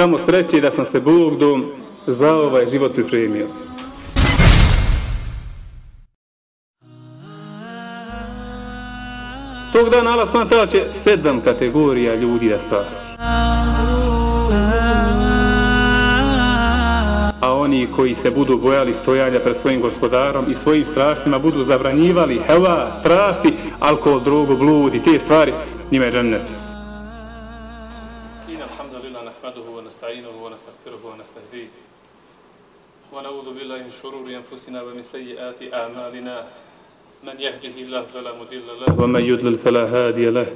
kamo sreće da sam se Bogdom za ovaj život pripremio. Tog dana Allah smatra će sedam kategorija ljudi da spasi. A oni koji se budu bojali stojanja pred svojim gospodarom i svojim strastima budu zabranjivali heva, strasti, alkohol, drogu, blud i te stvari, njima je džennet. ونعوذ بالله من شرور أنفسنا ومن سيئات أعمالنا. من يهده الله فلا مضل له ومن يضلل فلا هادي له.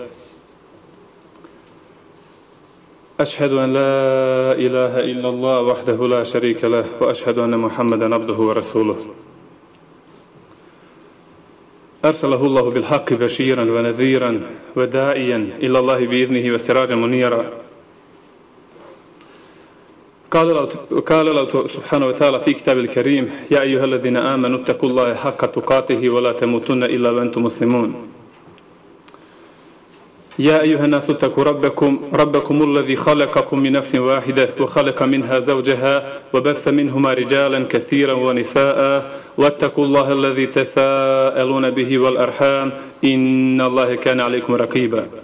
أشهد أن لا إله إلا الله وحده لا شريك له وأشهد أن محمدا عبده ورسوله. أرسله الله بالحق بشيرا ونذيرا وداعيا إلى الله بإذنه وسراجا منيرا. قال الله قال الله سبحانه وتعالى في كتاب الكريم يا أيها الذين آمنوا اتقوا الله حق تقاته ولا تموتن إلا وأنتم مسلمون. يا أيها الناس اتقوا ربكم ربكم الذي خلقكم من نفس واحدة وخلق منها زوجها وبث منهما رجالا كثيرا ونساء واتقوا الله الذي تساءلون به والأرحام إن الله كان عليكم رقيبا.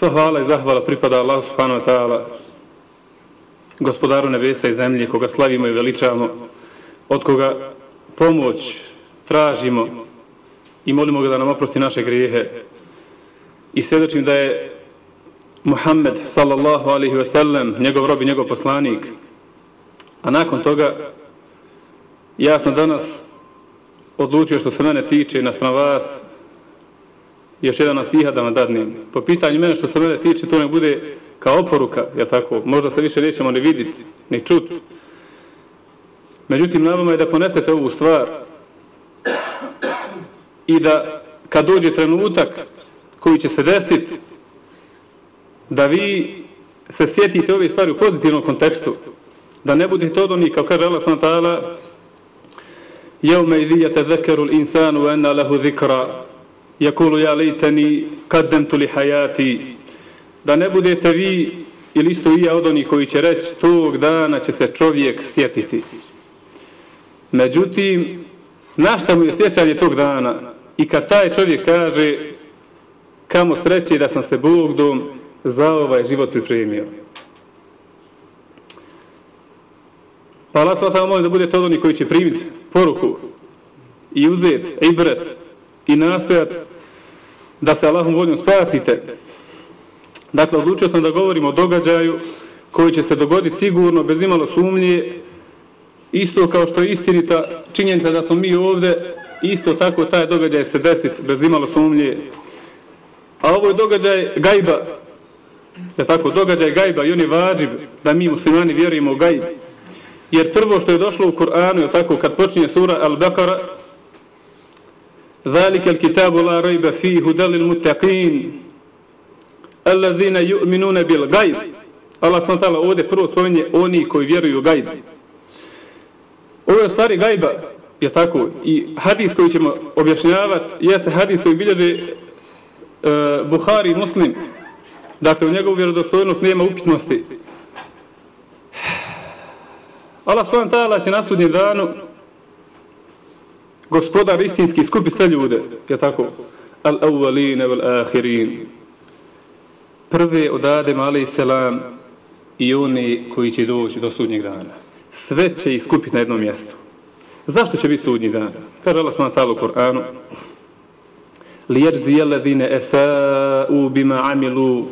Sva hvala i zahvala pripada Allahu subhanahu wa ta'ala, gospodaru nebesa i zemlje, koga slavimo i veličamo, od koga pomoć tražimo i molimo ga da nam oprosti naše grijehe. I svjedočim da je Muhammed sallallahu alaihi ve sellem, njegov rob i njegov poslanik. A nakon toga, ja sam danas odlučio što se mene tiče na vas, još jedan nasiha da vam dadnem. Po pitanju mene što se mene tiče, to ne bude kao oporuka, ja tako, možda se više nećemo ni vidjeti, ni čuti. Međutim, na vama je da ponesete ovu stvar i da kad dođe trenutak koji će se desiti, da vi se sjetite ove stvari u pozitivnom kontekstu, da ne budete od onih, kao kaže Allah s.w.t. Jevme idijete zekeru l'insanu enna lehu zikra jakulu ja lejteni kaddemtu li hajati da ne budete vi ili isto i ja od onih koji će reći tog dana će se čovjek sjetiti. Međutim našta mu je sjećanje tog dana? I kad taj čovjek kaže kamo sreće da sam se Bogdom za ovaj život pripremio. Pa Allah sva molim da budete od onih koji će primiti poruku i uzeti ibret i nastojati da se Allahom voljom spasite. Dakle, odlučio sam da govorim o događaju koji će se dogoditi sigurno, bez imalo sumnje, isto kao što je istinita činjenica da smo mi ovde, isto tako taj događaj se desiti bez imalo sumnje. A ovo je događaj gajba, je tako, događaj gajba i on je vađiv da mi muslimani vjerujemo u gajb. Jer prvo što je došlo u Kur'anu, je tako, kad počinje sura Al-Baqara, ذلك الكتاب لا ريب فيه هدى للمتقين الذين يؤمنون بالغيب Allah sam tala ovdje prvo spomenje oni koji vjeruju u gajb. Ovo je stvari gajba, je tako, i hadis koji ćemo objašnjavati, jeste hadis koji bilježe uh, Buhari muslim, dakle u njegovu vjerodostojnost nema upitnosti. Allah sam tala će na sudnjem danu gospodar istinski skupi sve ljude, je tako? Al awwaline wal ahirin. Prve od Adem alaih selam i oni koji će doći do sudnjeg dana. Sve će ih skupiti na jednom mjestu. Zašto će biti sudnji dan? Kaže Allah s.w.t. u Koranu. Lijerzi jeladine esa'u bima amilu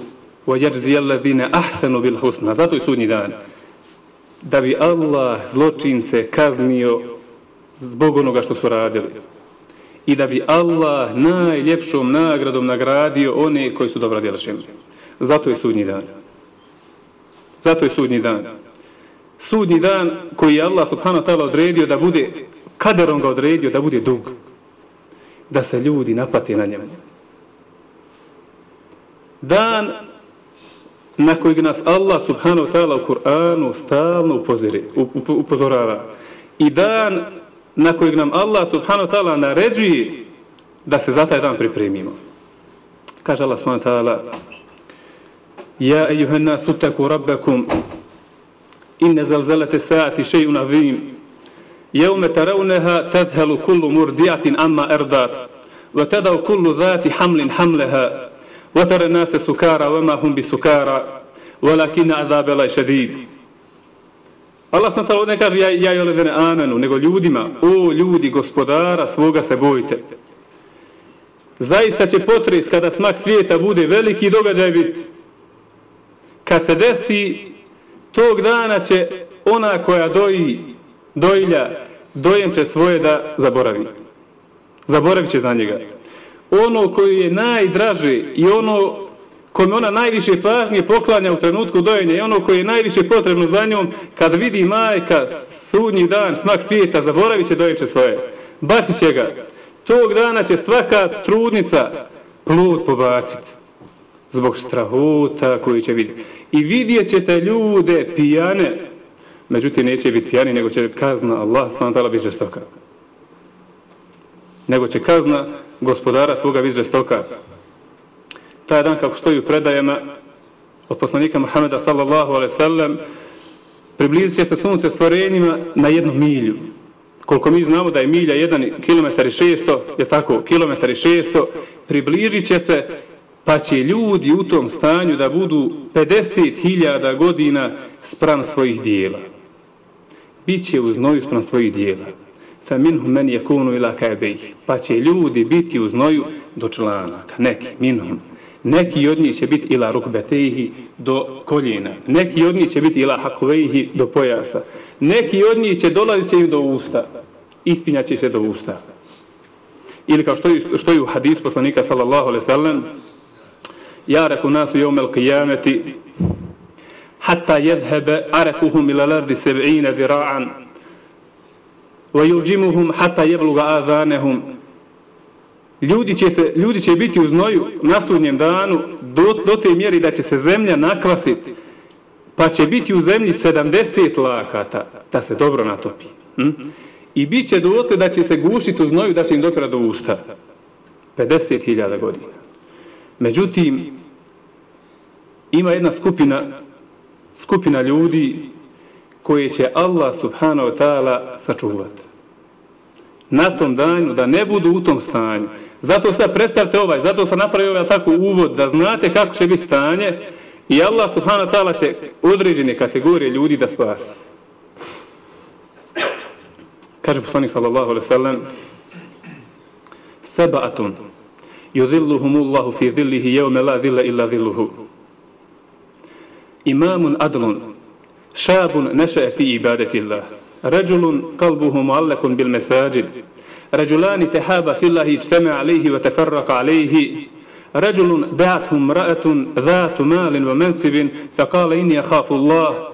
wa jerzi jeladine ahsanu bil husna. Zato je sudnji dan. Da bi Allah zločince kaznio zbog onoga što su radili. I da bi Allah najljepšom nagradom nagradio one koji su dobra djela činili. Zato je sudnji dan. Zato je sudnji dan. Sudnji dan koji je Allah subhanahu ta'ala odredio da bude, kaderom ga odredio da bude dug. Da se ljudi napate na njemu. Dan na kojeg nas Allah subhanahu ta'ala u Kur'anu stalno upozori, upozorava. I dan na kojeg nam Allah subhanahu ta'ala naređuje da se za taj dan pripremimo. Kaže Allah subhanahu ta'ala Ja ejuhan nas utaku rabbakum inne zalzalate saati šeju navim jevme taravneha tadhelu kullu murdijatin amma erdat wa tadau kullu zati hamlin hamleha وترى الناس سكارى وما هم بسكارى ولكن عذاب الله شديد Allah sam tala ne kaže ja, ja i olevene amenu, nego ljudima, o ljudi, gospodara, svoga se bojite. Zaista će potres kada smak svijeta bude veliki događaj biti. Kad se desi, tog dana će ona koja doji, dojlja, dojem će svoje da zaboravi. Zaboravit će za njega ono koji je najdraže i ono kome ona najviše pažnje poklanja u trenutku dojenja i ono koji je najviše potrebno za njom, kad vidi majka sudnji dan, smak svijeta, zaboravit će dojenče svoje. Bacit će ga. Tog dana će svaka trudnica plod pobaciti. Zbog strahuta koji će vidjeti. I vidjet ćete ljude pijane. Međutim, neće biti pijani, nego će kazna Allah, s.a. biti žestoka. Nego će kazna gospodara svoga biti žestoka. Taj dan kako stoji u predajama od poslanika Muhameda sallallahu alaihi sallam približit će se sunce stvorenjima na jednu milju. Koliko mi znamo da je milja 1 km i 600, je tako, kilometar i 600, približit će se pa će ljudi u tom stanju da budu 50.000 godina spram svojih dijela. Biće u znoju spram svojih dijela fa minhum men yakunu ila ka'bayh pa će ljudi biti u znoju do članaka neki minhum Neki od njih će biti ila rukbetehi do koljena. Neki od njih će biti ila hakovehi do pojasa. Neki od njih će dolaziti im do usta. Ispinjaće se do usta. Ili kao što je, što je u hadis poslanika sallallahu alaihi sallam Ja reku nasu jomel kijameti hatta jedhebe arekuhum ila lardi sebi'ine zira'an ve juđimuhum hatta jebluga azanehum Ljudi će, se, ljudi će biti u znoju na sudnjem danu do, do te mjeri da će se zemlja nakvasiti pa će biti u zemlji 70 lakata da se dobro natopi. Hm? I bit će dovoljte da će se gušiti u znoju da će im dopira do usta. 50.000 godina. Međutim, ima jedna skupina skupina ljudi koje će Allah subhanahu wa ta'ala sačuvati. Na tom danju, da ne budu u tom stanju. Zato sad predstavite ovaj, zato sam napravio ovaj tako uvod da znate kako će biti stanje i Allah subhanahu wa ta'ala će određene kategorije ljudi da spasi. Kaže poslanik sallallahu alaihi sallam Seba'atun yudhilluhumullahu fi dhillihi jevme la dhilla illa dhilluhu. Imamun adlun šabun nasha fi ibadeti Allah. Ređulun kalbuhu muallakun bil mesajid رجلان تحابا في الله اجتمع عليه وتفرق عليه رجل دعته امرأة ذات مال ومنصب فقال إني أخاف الله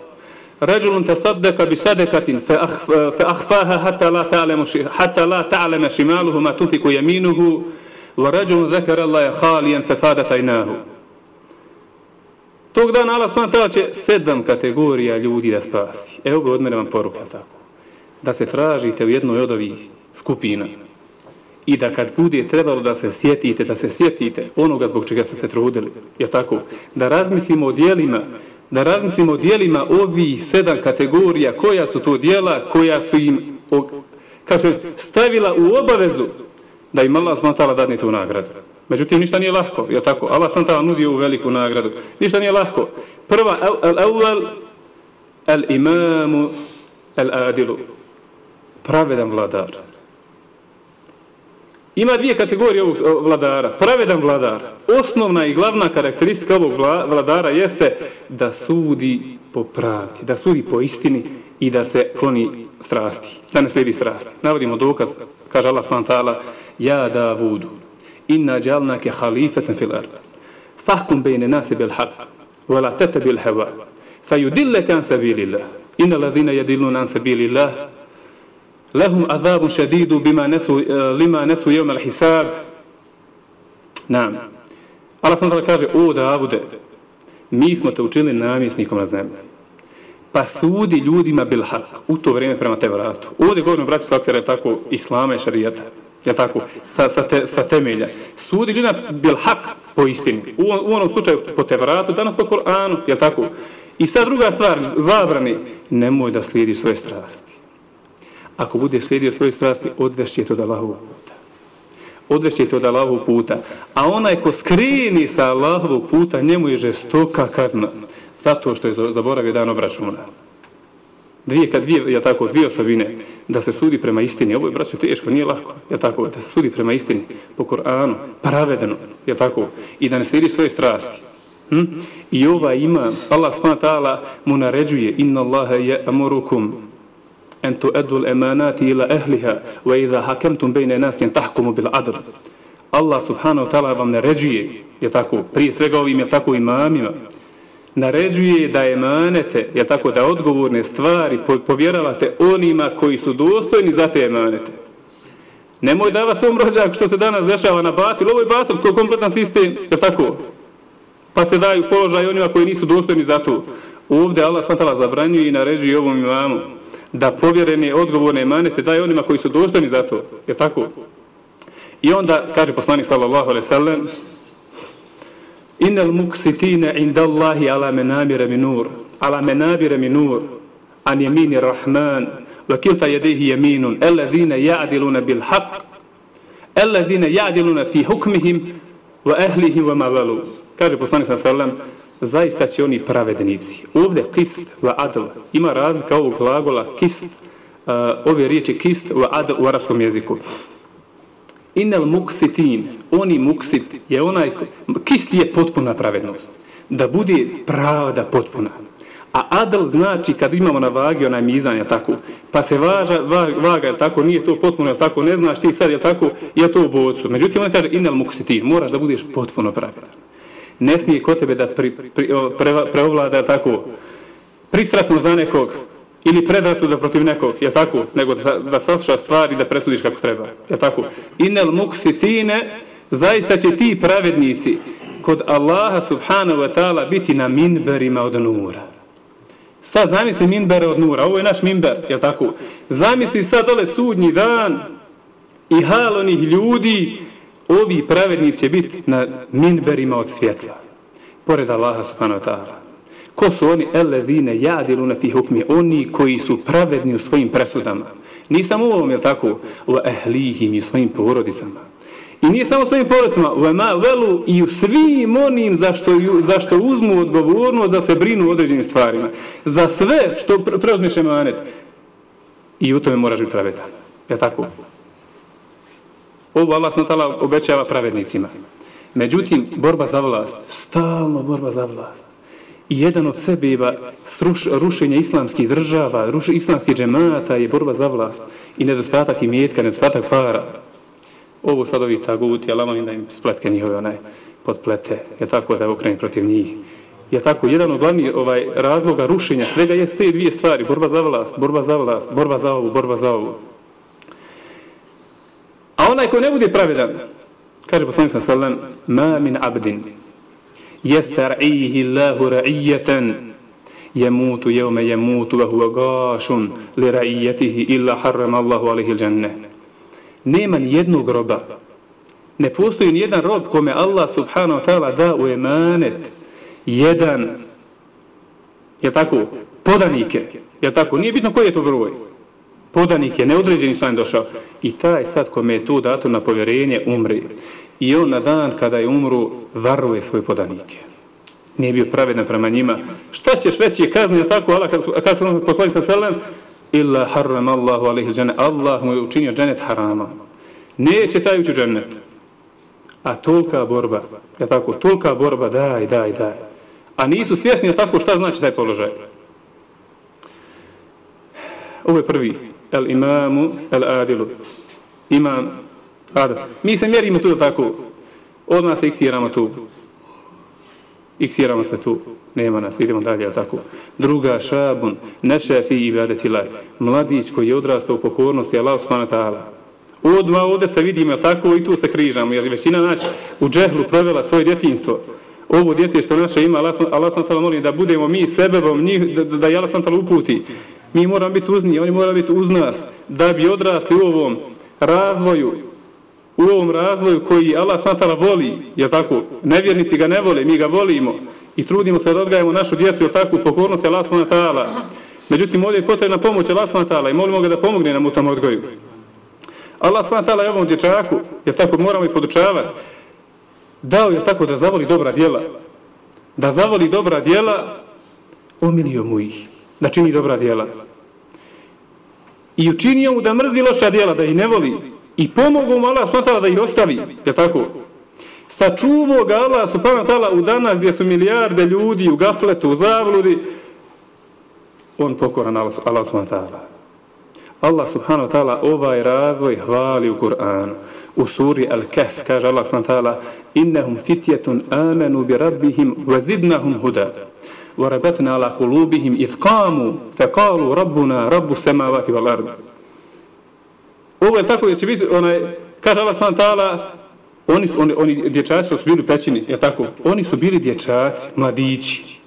رجل تصدق بصدقة فأخفاها حتى لا تعلم حتى لا تعلم شماله ما تنفق يمينه ورجل ذكر الله خاليا ففادت عيناه Tog dana Allah s.w.t. će sedam kategorija ljudi da spasi. Evo bi od mene vam poruka tako. Da se tražite u jednoj od ovih skupina. I da kad bude trebalo da se sjetite, da se sjetite onoga zbog čega ste se trudili. Je tako? Da razmislimo o dijelima, da razmislimo o dijelima ovih sedam kategorija, koja su to dijela, koja su im kako stavila u obavezu da im Allah s.w.t. dadne tu nagradu. Međutim, ništa nije lahko, je tako? Allah sam nudi ovu veliku nagradu. Ništa nije lahko. Prva, al-awwal, al-imamu, al-adilu. Pravedan vladar. Ima dvije kategorije ovog vladara. Pravedan vladar. Osnovna i glavna karakteristika ovog vladara jeste da sudi po pravdi, da sudi po istini i da se kloni strasti. Da ne sledi strasti. Navodimo dokaz, kaže Allah s.w.t. Ja da vudu, inna jalnake halifetan fil arda. fahkum bejne nasi bil haq, vela tete bil heva, fa yudille kan sabilillah, inna ladhina yadilluna an sabilillah, lahum azabun šedidu bima nesu, eh, lima nesu jevme al hisab. Nam. Allah sam kaže, o Davude, mi smo te učili namjesnikom na zemlji. Pa sudi ljudima bil hak u to vrijeme prema te vratu. Ovdje govorimo, braći Svaktera, je tako islama i šarijeta. Je tako, sa, sa, te, sa temelja. Sudi ljudima bil hak po istini. U, u onom slučaju po te vratu, danas po Koranu, je tako. I sad druga stvar, zabrani, nemoj da slijediš svoje strasti. Ako bude slijedio svoje strasti, odvešće to da Allahovog puta. Odvešće to da Allahovog puta. A onaj ko skrini sa Allahovog puta, njemu je žestoka kazna. Zato što je zaboravio dan obračuna. Dvije, kad dvije, ja tako, dvije osobine, da se sudi prema istini. Ovo je, braćo, teško, nije lako. Ja tako, da se sudi prema istini, po Koranu, pravedeno, ja tako, i da ne slijedi svoje strasti. Hm? I ova ima, Allah s.w.t. mu naređuje, inna Allahe je amorukum, أن تؤدوا الأمانات إلى ila ehliha, wa بين hakemtum bejne nas jen bil. Allah subhanahu wa ta'ala vam naređuje, je tako, prije svega ovim, je tako, imamima, naređuje da emanete, je tako, da odgovorne stvari povjeravate onima koji su dostojni za te emanete. Nemoj davati svom rođaku što se danas dešava na batil, ovo je batil koji je kompletan sistem, je tako, pa se daju položaj onima koji nisu dostojni za to. Ovdje Allah s.w.t. zabranjuje i naređuje ovom imamu da povjerene odgovorne emanete daje onima koji su dostojni za to. Je tako? I onda kaže poslanik sallallahu alaihi sallam Innal muksitine inda Allahi ala menabire minur ala menabire minur an jemini rahman wa kilta jedehi jeminun alladhina ja'diluna bil haq alladhina ja'diluna fi hukmihim wa ahlihim wa mavalu kaže poslanik sallallahu alaihi sallam zaista će oni pravednici. Ovdje kist va adl, ima razlika ovog glagola kist, uh, ove riječi kist va adl u arabskom jeziku. Inel muksitin, oni muksit je onaj, kist je potpuna pravednost. Da bude pravda potpuna. A adl znači kad imamo na vagi onaj mizan, je tako, pa se važa, vaga, vaga je tako, nije to potpuno, je tako, ne znaš ti sad, je tako, je to u bocu. Međutim, on kaže, inel muksitin, moraš da budeš potpuno pravedan ne smije kod tebe da pri, pri, pre, preovlada tako pristrasno za nekog ili predrasu da protiv nekog, je tako, nego da, da sasluša stvari da presudiš kako treba, je tako. Inel muksitine, zaista će ti pravednici kod Allaha subhanahu wa ta'ala biti na minberima od nura. Sad zamisli minbere od nura, ovo je naš minber, je tako. Zamisli sad dole sudnji dan i hal onih ljudi ovi pravednici će biti na minberima od svjetla. Pored Allaha subhanahu wa ta'ala. Ko su oni? Elevine jadilu na fi hukmi. Oni koji su pravedni u svojim presudama. Nije samo u ovom, je tako? U ehlihim i svojim porodicama. I nije samo svojim porodicama. U ema velu i u svim onim zašto, zašto uzmu odgovornost da se brinu određenim stvarima. Za sve što preuzmiš emanet. I u tome moraš biti pravedan. Je tako? Ovo Allah s.w.t. obećava pravednicima. Međutim, borba za vlast, stalno borba za vlast. I jedan od sebeva rušenje islamskih država, ruš, islamskih džemata je borba za vlast. I nedostatak imetka, nedostatak para. Ovo sad ovi taguti, ali da im spletke njihove onaj podplete. Je tako da okreni protiv njih. Je tako, jedan od glavnih ovaj, razloga rušenja svega je te dvije stvari. Borba za vlast, borba za vlast, borba za ovu, borba za ovu. A onaj ko ne bude pravedan, kaže poslanik sa sallam, ma min abdin, jestar'ihi Allahu ra'iyatan, jemutu jevme jemutu, wa huwa li ra'iyatihi illa harram Allahu alihi il Nema ni jednog roba, ne postoji ni jedan rob kome Allah subhanahu wa ta'ala da u emanet, jedan, je tako, podanike, je tako, nije bitno koji je to broj, podanik je neodređeni član došao. I taj sad kome je tu dato na povjerenje umri. I on na dan kada je umru varuje svoje podanike nije bio pravedan prema njima. Šta ćeš veći kazni tako Allah kako on poslali sa selem? Illa harram Allahu alaihi džene Allah mu je učinio dženet harama neće taj ući dženet a tolika borba je tako tolika borba daj daj daj. A nisu svjesni tako šta znači taj položaj? Ovo je prvi el imamu el adilu. Imam adil. Mi se mjerimo tu tako. Od nas se iksiramo tu. iksiramo se tu, nema nas, idemo dalje, tako. Druga, šabun, nešefi ibadeti laj. mladić koji je odrastao u pokornosti, Allah subhanahu ta'ala. Odma ovdje se vidimo, tako i tu se križamo, jer većina naš u džehlu provela svoje djetinstvo. Ovo djece što naše ima, Allah Allah, ta'ala molim da budemo mi sebebom, njih, da, da je Allah uputi. Mi moramo biti uz njih, oni moraju biti uz nas, da bi odrasli u ovom razvoju, u ovom razvoju koji Allah s.w.t. voli, je tako, nevjernici ga ne vole, mi ga volimo i trudimo se da odgajemo našu djecu, je tako, pokornosti Allah s.w.t. Međutim, ovdje je potrebna pomoć Allah s.w.t. i molimo ga da pomogne nam u tom odgoju. Allah s.w.t. je ovom dječaku, je tako, moramo i podučavati, dao je tako da zavoli dobra djela. Da zavoli dobra djela, omilio mu ih, da čini dobra djela. I učinio mu da mrzi loša djela, da ih ne voli, i pomogao mu Allah subhanahu da ih ostavi, je tako? Sačuvao ga Allah subhanahu ta'ala u danas gdje su milijarde ljudi u gafletu, u zavludi, on pokoran Allah, Allah subhanahu ta'ala. Allah subhanahu ta'ala ovaj razvoj hvali u Kur'anu. U suri Al-Kahf kaže Allah subhanahu ta'ala innahum fitjetun amenu bi rabbihim wa zidnahum huda wa على ala kulubihim قاموا فقالوا ربنا رب السماوات samavati ovo je tako da će biti, onaj, kaže Allah s.w.t. oni, oni, oni dječaci su bili pećini, je tako? Oni su bili dječaci, mladići.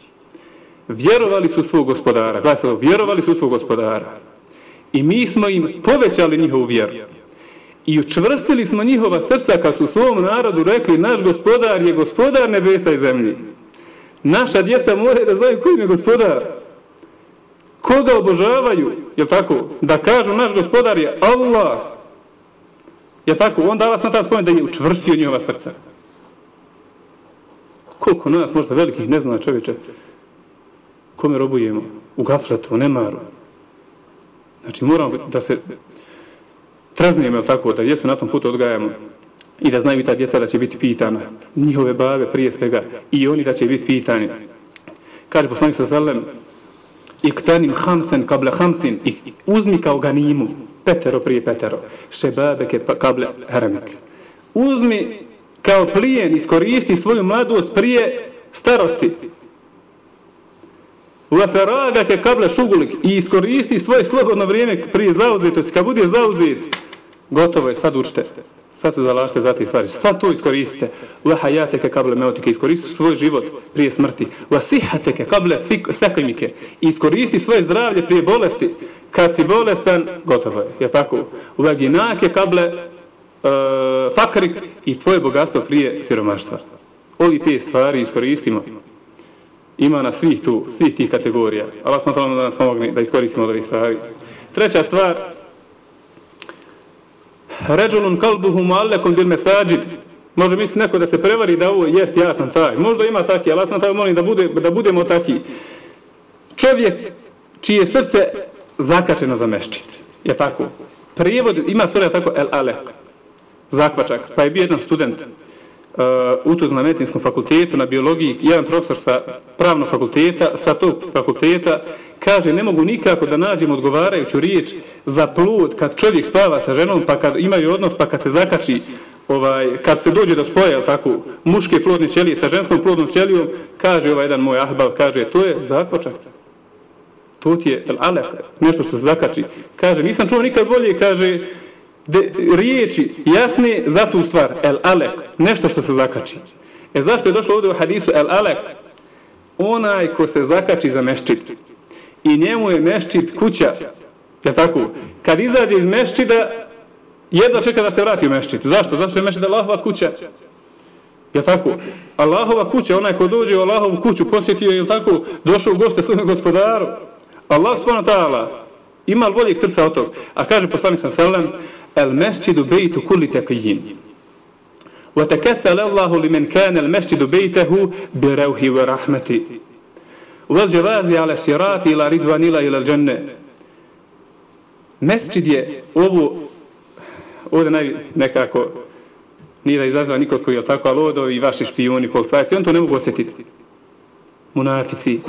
Vjerovali su svog gospodara, gledajte, vjerovali su svog gospodara. I mi smo im povećali njihovu vjeru. I učvrstili smo njihova srca kad su svom narodu rekli naš gospodar je gospodar nebesa i zemlji. Naša djeca moraju da znaju koji je gospodar. Koga obožavaju, je tako, da kažu naš gospodar je Allah, je tako, on dala sam tada spomen da je učvrstio njihova srca. Koliko nas možda velikih ne zna čovječe, kome robujemo, u gafletu, u nemaru. Znači moramo da se traznijemo, je tako, da djecu na tom putu odgajamo i da znaju ta djeca da će biti pitana, njihove bave prije svega, i oni da će biti pitani. Kaže poslanik sa sallam, iktanim hamsen kable hamsin i uzmi kao ganimu petero prije petero šebabeke ke kable haramik uzmi kao plijen iskoristi svoju mladost prije starosti. Ke kable šugulik i iskoristi svoje slobodno vrijeme prije zauzetosti. Kad budeš zauzet gotovo je sad učite sad se zalažite za te stvari. Sad to iskoristite. Wa hayateke kable meotike. Iskoristite svoj život prije smrti. Wa sihateke kable sekimike. Iskoristi svoje zdravlje prije bolesti. Kad si bolestan, gotovo je. Je tako? Wa ginake kable uh, fakrik i tvoje bogatstvo prije siromaštva. Ovi te stvari iskoristimo. Ima na svih tu, svih tih kategorija. Allah smo da nas pomogne da iskoristimo ove stvari. Treća stvar, ređulun kalbuhu muallekom bil mesađid. Može misli neko da se prevari da ovo jest, ja sam taj. Možda ima taki, ali ja sam taj molim da, bude, da budemo taki. Čovjek čije srce zakačeno za meščit. Je tako? Prijevod, ima storija tako, el ale. Zakvačak. Pa je bio jedan student uh, u na medicinskom fakultetu, na biologiji, jedan profesor sa pravnog fakulteta, sa tog fakulteta, kaže ne mogu nikako da nađem odgovarajuću riječ za plod kad čovjek spava sa ženom pa kad imaju odnos pa kad se zakači ovaj kad se dođe do spoja tako? Muške plodne ćelije sa ženskom plodnom ćelijom kaže ovaj jedan moj ahbal kaže to je zakočak to ti je alef nešto što se zakači. Kaže nisam čuo nikad bolje kaže de, riječi jasne za tu stvar el alef nešto što se zakači. E zašto je došlo ovdje u hadisu el alek? onaj ko se zakači za meščit i njemu je meščit kuća. Je tako? Kad izađe iz meščida, jedno čeka da se vrati u meščit. Zašto? Zašto je meščit Allahova kuća? Je tako? Allahova kuća, onaj ko dođe u Allahovu kuću, posjetio je, tako, došao u goste svojom gospodaru. Allah subhanahu ta'ala ima li boljeg srca od tog? A kaže poslanik sam sallam, el meščidu bejtu kulli tekijin. وتكفل الله لمن كان المسجد بيته بروح ورحمته Vel dževazi ale sirati ila ridvanila ila dženne. Mesčid je ovo, ovdje naj, nekako, nije da izazva nikod koji je tako, ali ovdje i vaši špijuni, policajci, on to ne mogu osjetiti. Munafici,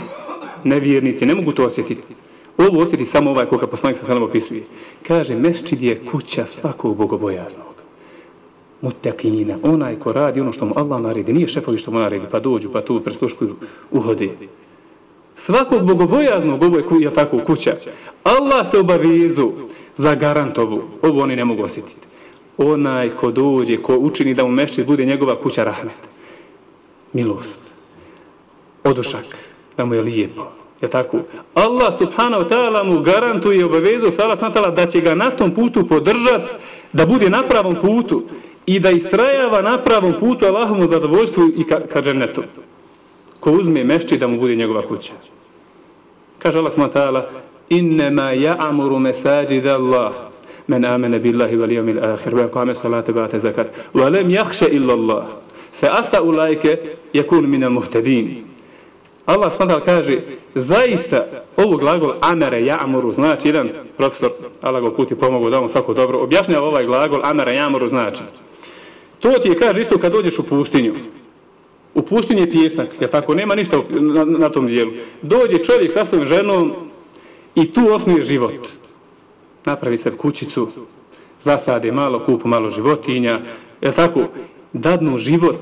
nevjernici, ne mogu to osjetiti. Ovo osjeti samo ovaj koga poslanik sa sanom opisuje. Kaže, mesčid je kuća svakog bogobojaznog. mutakina, onaj ko radi ono što mu Allah naredi, nije šefovi što mu naredi, pa dođu, pa tu presluškuju, uhode. Svakog bogobojaznog, ovo je, je tako kuća, Allah se obavizu za garantovu, ovo oni ne mogu osjetiti. Onaj ko dođe, ko učini da mu mešći bude njegova kuća rahmet. Milost. Odušak. Da mu je lijepo. Je tako? Allah subhanahu ta'ala mu garantuje obavezu da će ga na tom putu podržat, da bude na pravom putu i da istrajava na pravom putu Allahomu zadovoljstvu i ka, ka džennetu. Ko uzme mešći da mu bude njegova kuća. Kaže Allah s.w.t. Innama ja'amuru mesajid Allah men amene billahi wal yawmil akhir wa kame salata bate zakat wa lam yakhsha illa Allah fa asa ulaika yakun min al muhtadin Allah s.w.t. kaže zaista ovo glagol amere ya'muru znači jedan profesor Allah ga puti pomogu da mu svako dobro objašnjava ovaj glagol amere ya'muru znači To ti je, kaže, isto kad dođeš u pustinju. U pustinji je pjesak, jer tako, nema ništa na, na tom dijelu. Dođe čovjek sa svojom ženom i tu osnije život. Napravi se kućicu, zasade malo kupu, malo životinja, jer tako, dadnu život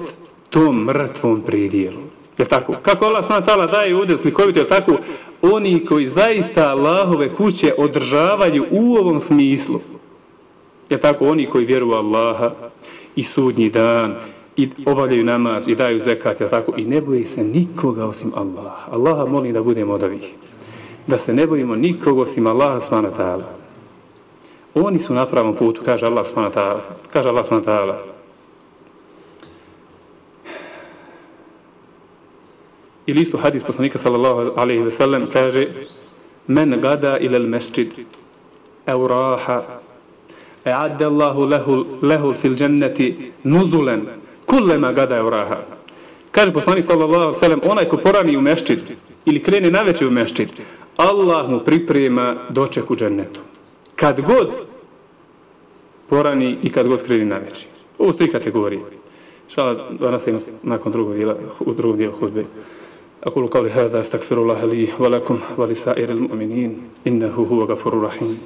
tom mrtvom predijelu. Jer tako, kako Allah sva tala daje ovdje slikovito, jer tako, oni koji zaista Allahove kuće održavaju u ovom smislu, jer tako, oni koji vjeruju Allaha, i sudnji dan i obavljaju namaz i daju zekat, jel tako? I ne boje se nikoga osim Allaha. Allaha molim da budemo od ovih. Da se ne bojimo nikoga osim Allaha svana ta'ala. Oni su na pravom putu, kaže Allah svana ta'ala. Kaže Allah svana ta'ala. I listu hadis poslanika sallallahu alaihi ve sellem kaže Men gada ilal mesčid au raha e'adde Allahu lehu, lehu fil dženneti nuzulen نزلا كلما غدا يراها kaže poslanik sallallahu alejhi ve sellem onaj ko porani u mešćid ili krene naveče u mešćid Allah mu priprema doček u džennetu kad god porani i kad god krene naveče ovo su tri kategorije šala danas ima nakon drugog dijela u drugom dijelu hudbe أقول قولي هذا أستغفر الله لي ولكم ولسائر المؤمنين إنه هو غفور رحيم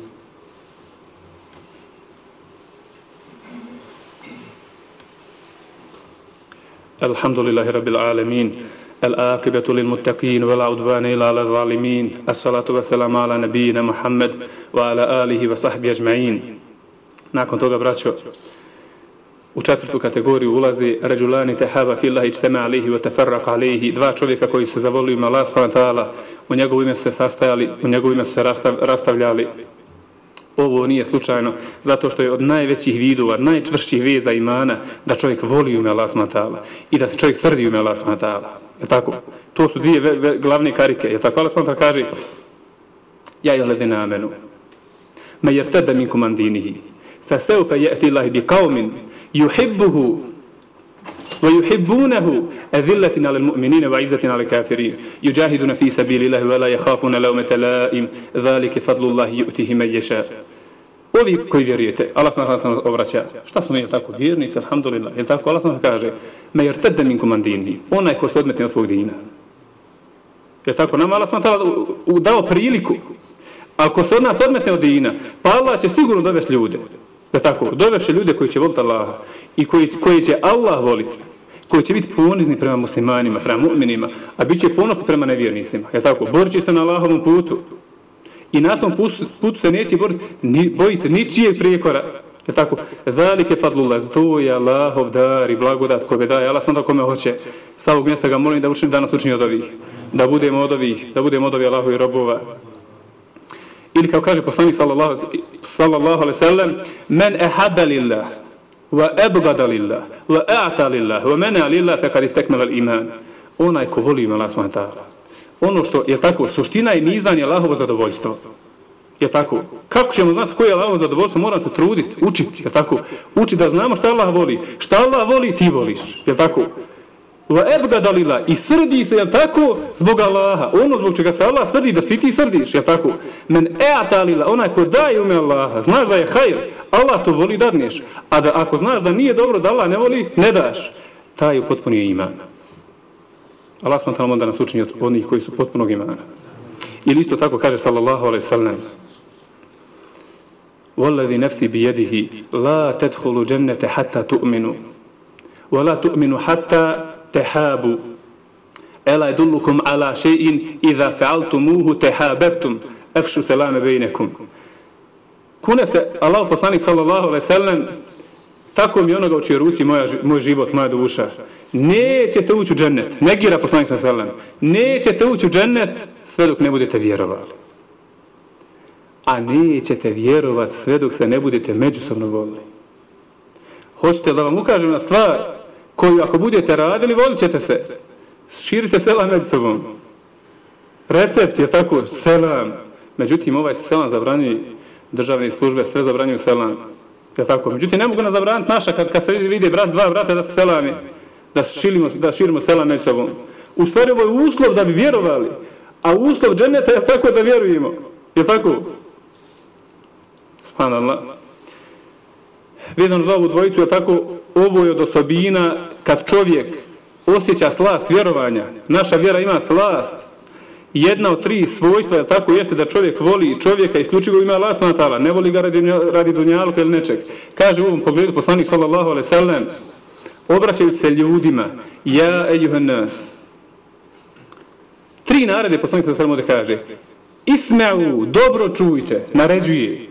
الحمد لله رب العالمين الآكبة للمتقين ولا عدوان إلا على الظالمين الصلاة والسلام على نبينا محمد وعلى آله وصحبه أجمعين nakon toga braćo u četvrtu kategoriju ulazi ređulani tehaba fillahi ičtema alihi wa tefarrak alihi dva čovjeka koji se zavolio ima Allah subhanahu u njegovu ime se sastajali u njegovu ime se rastavljali ovo nije slučajno, zato što je od najvećih vidova, najčvršćih veza imana, da čovjek voli ume Allah smatala i da se čovjek srdi ume Allah smatala. Je tako? To su dvije ve, ve, glavne karike. Je tako? Allah smatala kaže, ja je lede namenu, me jer tebe min komandinihi, fa seupe je'ti Allahi bi kaumin, juhibbuhu, ويحبونه أذلة على المؤمنين وعزة على الكافرين يجاهدون في سبيل الله ولا يخافون لومة لائم ذلك فضل الله يؤتيه من يشاء Ovi koji vjerujete, Allah sam sam obraća, šta smo mi, tako, vjernici, alhamdulillah, je tako, Allah sam kaže, me jer tede min komandini, onaj ko se odmetne od svog dina. Je tako, nama Allah sam dao priliku, ako se od nas odmetne od dina, pa Allah će sigurno dovesti ljude, je tako, dovesti ljude koji će voliti Allaha i koji, koji će Allah voliti koji će biti ponizni prema muslimanima, prema mu'minima, a bit će ponosni prema nevjernicima. Je tako? Borit se na Allahovom putu. I na tom putu, putu se neće boriti, ni, bojite ničijeg prijekora. Je tako? Zalike fadlullah, to je Allahov dar i blagodat koje daje. Allah sam da kome hoće. Sa ovog mjesta ga molim da učini danas učini od ovih. Da budemo od ovih, da budemo od ovih Allahovi robova. Ili kao kaže poslanik sallallahu, sallallahu alaihi sallam, men ehabba lillah, wa abghada lillah wa a'ta lillah wa mana lillah faqad istakmala al-iman onaj ko voli ima Allah subhanahu ono što je tako suština i nizanje Allahovo zadovoljstvo. Je tako? Kako ćemo znati koje je Allahovo zadovoljstvo moram se truditi učiti je tako? Uči da znamo šta Allah voli. Šta Allah voli ti voliš je tako? va ebga dalila i srdi se, jel tako, zbog Allaha. Ono zbog čega se Allah srdi, da si ti srdiš, jel tako. Men ea dalila, onaj ko daje ume Allaha, znaš da je hajr, Allah to voli, dadneš. A da ako znaš da nije dobro, da Allah ne voli, ne daš. Taj je potpunio iman. Allah smo tamo onda nas učinio od onih koji su potpunog imana. I isto tako kaže sallallahu alaihi sallam. Wallazi nafsi bi jedihi, la tedhulu džennete hatta tu'minu. wa la tu'minu hatta tehabu. Ela idullukum ala še'in iza fealtumuhu tehabebtum. Efšu selame bejnekum. Kune se Allah poslanik sallallahu alaihi sallam tako mi onoga u ruci moja, moj život, moja duša. Nećete ući u džennet. Negira poslanik sallallahu alaihi sallam. Nećete ući u džennet sve dok ne budete vjerovali. A nećete vjerovat sve dok se ne budete međusobno volili. Hoćete da vam ukažem na stvar? Koju ako budete radili, volit ćete se. Širite selam među sobom. Recept je tako, selam. Međutim, ovaj se selam zabrani državne službe, sve zabranjuju selam. Je tako? Međutim, ne mogu na zabraniti naša kad, kad se vidi, vidi brat, dva brata da se selami, da, širimo, da širimo selam među sobom. U stvari, ovo je uslov da bi vjerovali. A uslov dženeta je tako da vjerujemo. Je tako? Subhanallah. Vezano za ovu dvojicu je tako, ovo je od osobina kad čovjek osjeća slast vjerovanja. Naša vjera ima slast. Jedna od tri svojstva je tako jeste da čovjek voli čovjeka i isključivo ima last natala. Ne voli ga radi, radi dunjaluka ili nečeg. Kaže u ovom pogledu poslanik sallallahu alaihi sallam obraćaju se ljudima ja ejuhan nas. Tri narede poslanik sallallahu alaihi sallam kaže Ismeu, dobro čujte, naređuje.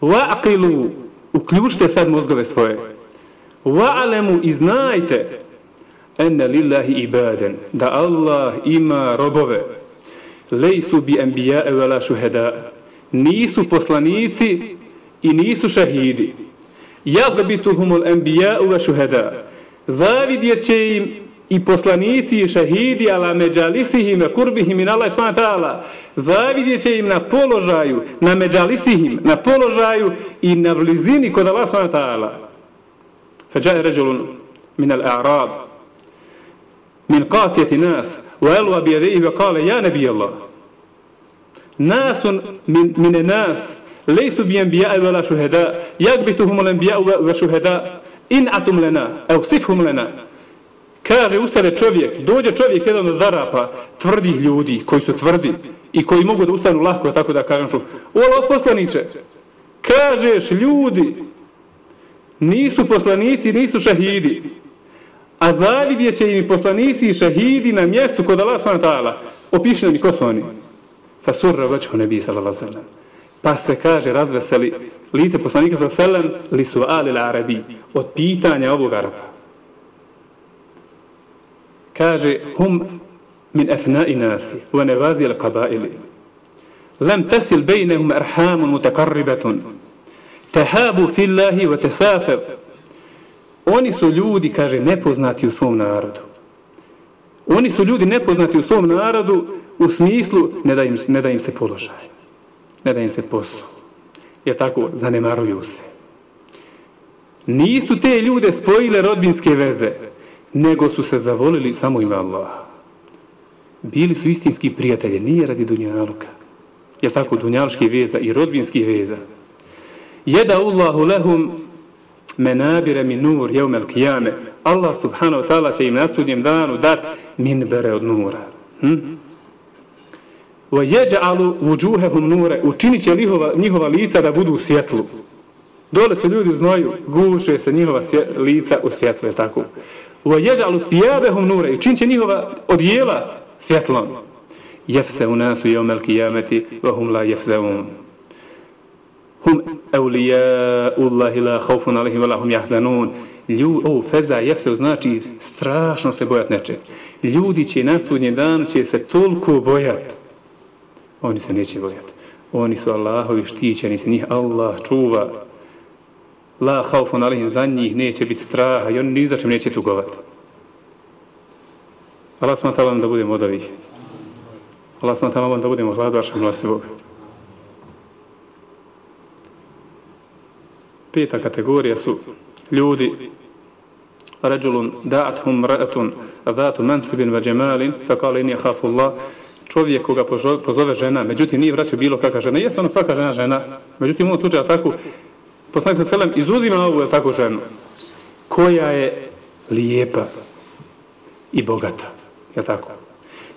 Wa'qilu, uključite sad mozgove svoje. Wa'alemu i znajte enne lillahi ibaden, da Allah ima robove. Lejsu bi enbijae vela šuheda. Nisu poslanici i nisu šahidi. Jadbituhumul enbija'u ve šuheda. Zavidjet će im i poslanici i šahidi ala međalisihim kurbihim in Allah subhanahu ta'ala zavidjet će im na položaju na međalisihim na položaju i na blizini kod Allah subhanahu ta'ala فجاء رجل من الأعراب من قاسية ناس وألوى بيديه وقال يا نبي الله ناس من, من الناس ليسوا بأنبياء ولا شهداء يقبتهم الأنبياء وشهداء إن أتم لنا أو صفهم لنا Kaže, ustane čovjek, dođe čovjek jedan od zarapa tvrdih ljudi, koji su tvrdi i koji mogu da ustanu lako, tako da kažem što, o, Allah poslaniče, kažeš, ljudi, nisu poslanici, nisu šahidi, a zavidjet će im poslanici i šahidi na mjestu kod Allah s.w.t. Opiši nam i ko su oni. Fa surra vačhu nebi sallallahu sallam. Pa se kaže, razveseli, lice poslanika sallallahu sallam, li su alil arabi, od pitanja ovog araba kaže hum min afna'i nasi wa nawazi al-qaba'il lam tasil bainahum arham mutakarribatun. Tahabu fillahi wa tasafar oni su ljudi kaže nepoznati u svom narodu. Oni su ljudi nepoznati u svom narodu u smislu ne da im, ne da im se položaj ne da im se posao. Je tako? Zanemaruju se. Nisu te ljude spojile rodbinske veze nego su se zavolili samo ime Allah. Bili su istinski prijatelji, nije radi dunjaluka. Je tako, dunjaluški veza i rodbinski veza. Jeda Allahu lehum menabire min nur jevmel kijame. Allah subhanahu wa ta'ala će im na sudnjem danu dat minbere od nura. Hm? Wa jeđa'alu vuđuhehum nure. Učinit će njihova, njihova lica da budu u svjetlu. Dole su ljudi znoju, guše se njihova svjet, lica u svjetlu, je tako. Wa yaj'alu thiyabahum nura. Učin će njihova odjela svjetlom. Jefse u nasu jevmel kijameti wa hum la jefzeun. Hum evlija Allahi la khawfun alihi wa hum jahzanun. Lju, o, feza, jefse znači strašno se bojat neče. Ljudi će na sudnji dan će se toliko bojat. Oni se neće bojat. Oni su Allahovi štićeni, se njih Allah čuva la haufun alihim za njih neće biti straha i oni ni za čem neće tugovati. Allah smo da budemo od ovih. Allah smo da budemo hladu vaša vlasti Boga. Peta kategorija su ljudi rađulun da'athum ra'atun dhatu mansibin wa jamalin fa kala inni hafu Allah čovjek koga pozove žena međutim nije vraćao bilo kakva žena jeste ono svaka žena žena međutim u ovom slučaju tako poslanik sa selem izuzima ovu tako ženu koja je lijepa i bogata. Je tako?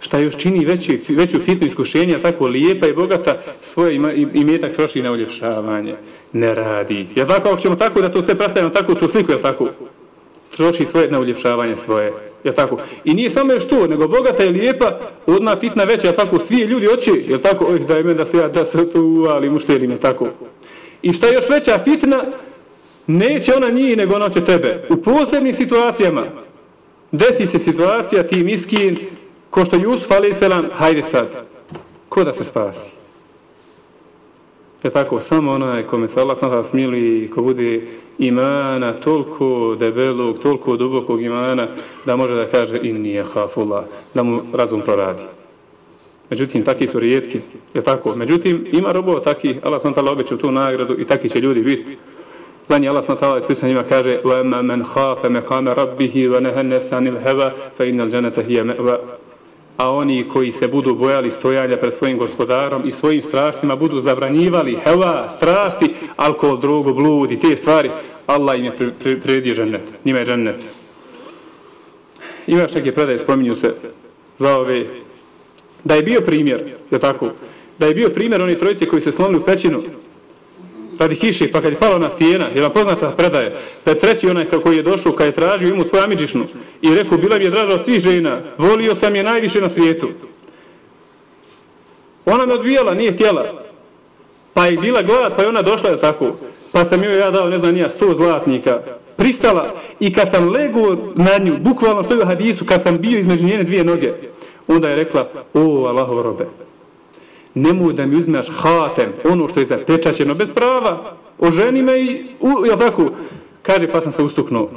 šta još čini veći, veću fitnu iskušenja, tako lijepa i bogata, svoje ima, imetak troši na uljepšavanje. Ne radi. Ja tako, ako ćemo tako da to sve predstavimo tako tu sliku, je tako? Troši svoje na uljepšavanje svoje. Je tako? I nije samo još to, nego bogata je lijepa, odna fitna veća, je tako? Svi ljudi oči, je tako? Oj, daj me da se ja, da se tu, ali mušterim, je tako? I šta još veća fitna, neće ona njih, nego ona će tebe. U posebnim situacijama, desi se situacija, ti miskin, ko što Jusuf ali selam, hajde sad. Ko da se spasi? Je tako, samo onaj kome se Allah sada smili, ko bude imana toliko debelog, toliko dubokog imana, da može da kaže in nije hafula, da mu razum proradi. Međutim, taki su rijetki, je tako. Međutim, ima robova taki, Allah sam tala obećao tu nagradu i taki će ljudi biti. Za nje Allah s.w.t. slično njima kaže وَأَمَّا مَنْ خَافَ مَقَامَ رَبِّهِ وَنَهَنَّ سَانِ الْهَوَا فَإِنَّ الْجَنَةَ هِيَ مَأْوَا A oni koji se budu bojali stojanja pred svojim gospodarom i svojim strastima budu zabranjivali heva, strasti, alkohol, drogu, blud i te stvari, Allah im je priredio žennet. Njima je žennet. Ima još neke predaje, spominju se za ove. Da je bio primjer, je tako, da je bio primjer oni trojice koji se slonili u pećinu, radi kiše, pa kad je palo na stijena, je poznata predaje, da je treći onaj kako je došao, kad je tražio imu svoju amidžišnu i rekao, bila mi je draža od svih žena, volio sam je najviše na svijetu. Ona me odvijala, nije htjela. Pa je bila glad, pa je ona došla je tako. Pa sam joj ja dao, ne znam, nija, sto zlatnika. Pristala i kad sam legao na nju, bukvalno stoju hadisu, kad sam bio između njene dvije noge, onda je rekla, o, Allahov robe, nemoj da mi uzmeš hatem, ono što je zapečaćeno bez prava, oženi me i, u, jel tako, kaže pa sam se ustuknuo.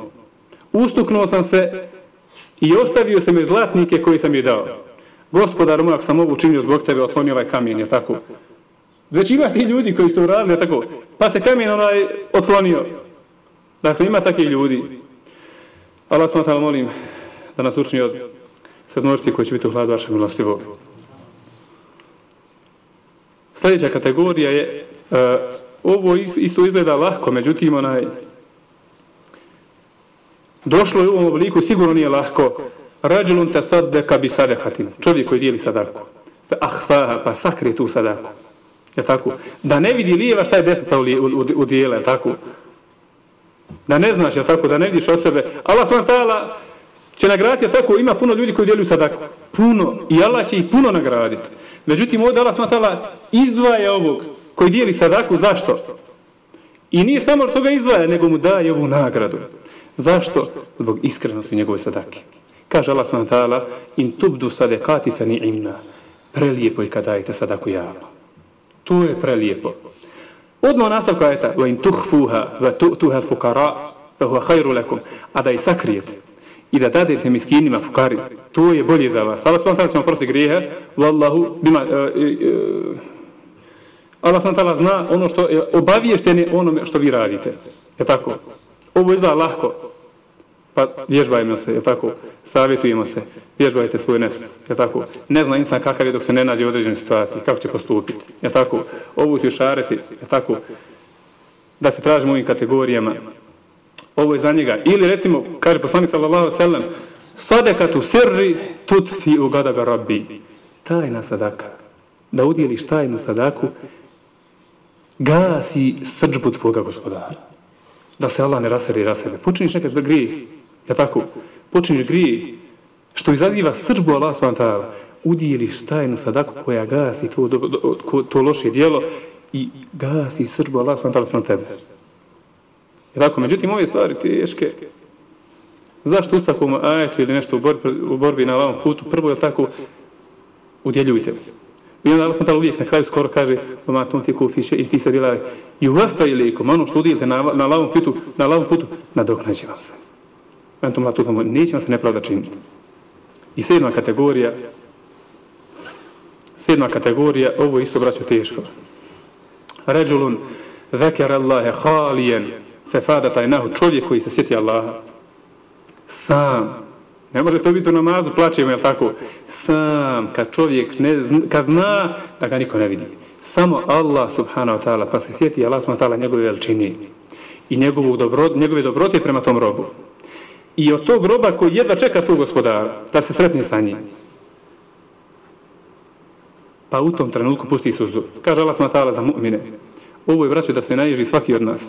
Ustuknuo sam se i ostavio sam je zlatnike koji sam je dao. Gospodar moj, ako sam ovo učinio zbog tebe, otvoni ovaj kamen, jel tako. Već ima ti ljudi koji su uradili, jel tako, pa se kamen onaj otklonio. Dakle, ima takvi ljudi. Allah smo molim da nas učini od sedmorci koji će biti u hladu vašeg milostivog. Sljedeća kategorija je, uh, ovo isto izgleda lahko, međutim, onaj, došlo je u ovom obliku, sigurno nije lahko, rađelun te sadeka bi sadehatin, čovjek koji dijeli sadaku, ahfaha, pa sakri tu sadaku, je tako, da ne vidi lijeva šta je desnica u, u, u, dijela, je tako, da ne znaš, je tako, da ne vidiš od sebe, Allah sam će nagraditi, tako, ima puno ljudi koji djeluju sadaku, puno, i Allah će ih puno nagraditi, Međutim, ovdje Allah smatala izdvaja ovog koji dijeli sadaku. Zašto? I nije samo što ga izdvaja, nego mu daje ovu nagradu. Zašto? Zbog iskrenosti njegove sadake. Kaže Allah s.w.t. in tubdu sadekati fe ni imna. Prelijepo je kad dajete sadaku javno. To je prelijepo. Odmah nastavka je ta wa in tuhfuha wa tu'tuha fukara fa huwa khairu lakum. A da i sakrijete i da dadete miskinima fukari, to je bolje za vas. Allah s.w.t. vam prosti grijehe, Wallahu, bima, E, e, e Allah s.w.t. zna ono što je obaviješteni onome što vi radite. Je tako? Ovo izgleda lahko. Pa vježbajmo se, je tako? Savjetujemo se, vježbajte svoj nefs, je tako? Ne zna insan kakav je dok se ne nađe u određenoj situaciji, kako će postupiti, je tako? Ovo ću šareti, je tako? Da se tražimo ovim kategorijama, ovo je za njega. Ili recimo, kaže poslanik sallallahu sallam, sadekatu sirri tutfi u gadaga rabbi. Tajna sadaka. Da udjeliš tajnu sadaku, gasi srđbu tvoga gospodara. Da se Allah ne raseri rasebe. Počiniš nekad da grije. Ja tako? Počiniš grije. Što izaziva srđbu Allah s.w.t. Udjeliš tajnu sadaku koja gasi to, to, to, to loše dijelo i gasi srđbu Allah s.w.t. tebe. Tako? Međutim, ove stvari teške. Zašto u svakom ajetu ili nešto u borbi, u borbi na ovom putu? Prvo je tako, udjeljujte. I onda Allah smo uvijek na kraju skoro kaže Oma tom ti kufiše i ti se bila i uvafa ili ikom, ono što udjelite na, na lavom putu, na lavom putu, nadoknađe vam se. Entom la tutamo, neće vam se nepravda činiti. I sedma kategorija, sedma kategorija, ovo isto braćo teško. Ređulun, zekar Allahe halijen, fefada taj nahu, čovjek koji se sjeti Allaha. Sam. Ne može to biti u namazu, plaćemo, jel tako? Sam, kad čovjek ne zna, kad zna, da ga niko ne vidi. Samo Allah subhanahu wa ta'ala, pa se sjeti Allah subhanahu wa ta'ala njegove veličine i njegovu dobro, njegove dobrote prema tom robu. I od tog roba koji jedva čeka svog gospodara, da se sretne sa njim. Pa u tom trenutku pusti suzu. Kaže Allah subhanahu wa ta'ala za mu'mine. Ovo je vraćaj da se naježi svaki od nas.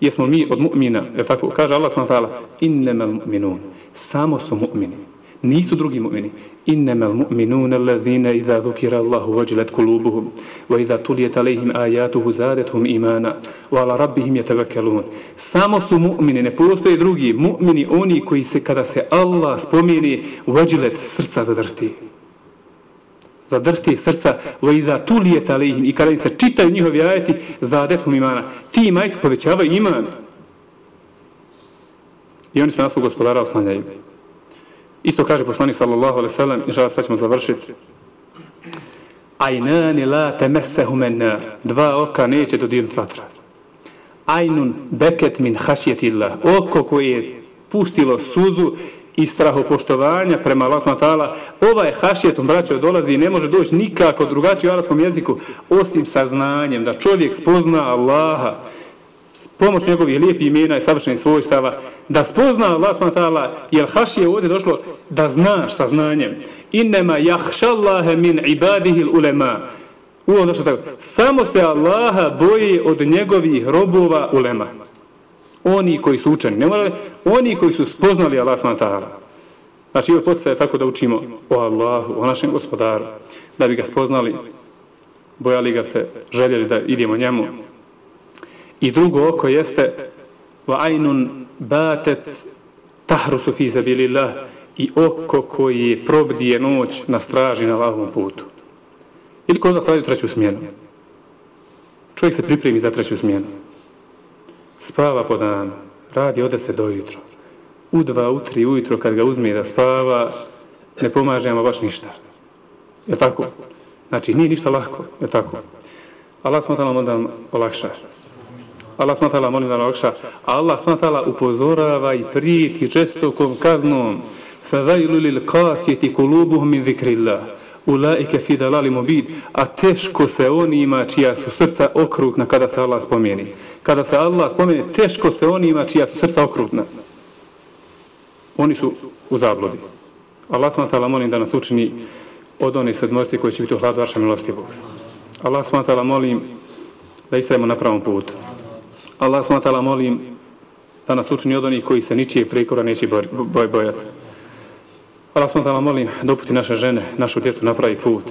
Jesmo mi od mu'mina. Je tako? Kaže Allah s.w.t. Innemel mu'minun. Samo su mu'mini. Nisu drugi mu'mini. Innemel mu'minun allazina iza zukira Allahu vajlet kulubuhum wa iza tulijet alejhim ajatuhu zadethum imana wa ala rabbihim yatavakkalun. Samo su mu'mini, ne postoje drugi. Mu'mini oni koji se kada se Allah spomeni vajlet srca zadrti zadrsti srca wa iza tuliyat i kada se čitaju njihovi ajeti zadetum imana. Ti majke povećavaju iman. I oni su nas gospodara oslanjaju. Isto kaže poslanik sallallahu alaihi sallam sellem inshallah sad ćemo završiti Ajnani la temessehu menna dva oka neće dodirnuti vatra Ajnun beket min hašjetillah oko koje je pustilo suzu i strahopoštovanja prema Allahu Teala, ovaj hašijetom braćo dolazi i ne može doći nikako drugačije u arapskom jeziku, osim saznanjem da čovjek spozna Allaha, pomoć njegovih lijepih imena i savršenih svojstava, da spozna Allah s.w.t. jer hašije ovdje došlo da znaš sa znanjem. Innema jahšallaha min ibadihil ulema. U Uvo došlo tako. Samo se Allaha boji od njegovih robova ulema oni koji su učeni, ne morali, oni koji su spoznali Allah s.w.t. Znači, ovo poticaje tako da učimo o Allahu, o našem gospodaru, da bi ga spoznali, bojali ga se, željeli da idemo njemu. I drugo oko jeste va ajnun batet tahrusu fi zabilillah i oko koji probdije noć na straži na Allahovom putu. Ili ko nas radi treću smjenu. Čovjek se pripremi za treću smjenu spava po danu, radi ode se dojutro. U dva, u tri ujutro kad ga uzme da spava, ne pomaže ama baš ništa. Je tako? Znači, nije ništa lako, je tako? Allah smatala molim da olakša. Allah smatala molim da olakša. Allah smatala upozorava i prijeti žestokom kaznom. Fadajlu lil kasjeti kulubuhum min zikrillah. Ulaike fi dalali mobid. A teško se onima čija su srca okrutna kada se Allah spomeni kada se Allah spomene, teško se onima čija su srca okrutna. Oni su u zablodi. Allah s.w.t. molim da nas učini od one sedmorci koji će biti u hladu vaša milosti Boga. Allah s.w.t. molim da istajemo na pravom putu. Allah s.w.t. molim da nas učini od onih koji se ničije prekora neće boj bojati. Allah s.w.t. molim da uputi naše žene, našu djecu na pravi put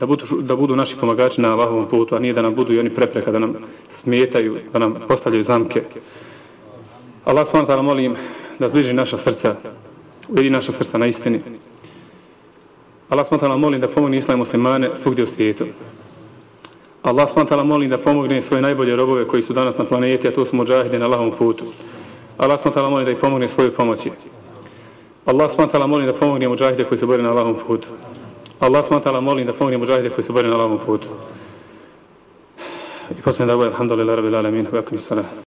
da budu, da budu naši pomagači na Allahovom putu, a nije da nam budu i oni prepreka, da nam smetaju, da nam postavljaju zamke. Allah s.w.t. molim da zbliži naša srca, uvedi naša srca na istini. Allah s.w.t. molim da pomogne islam muslimane svugdje u svijetu. Allah s.w.t. molim da pomogne svoje najbolje robove koji su danas na planeti, a to su muđahide na Allahovom putu. Allah s.w.t. molim da ih pomogne svoju pomoći. Allah s.w.t. molim da pomogne muđahide koji se bore na Allahovom putu. Allah s.w.t. molim da pomogne muđahide koji se bore na lavom putu. I posljedno da bude, alhamdulillah, rabbil alamin, wa akim salam.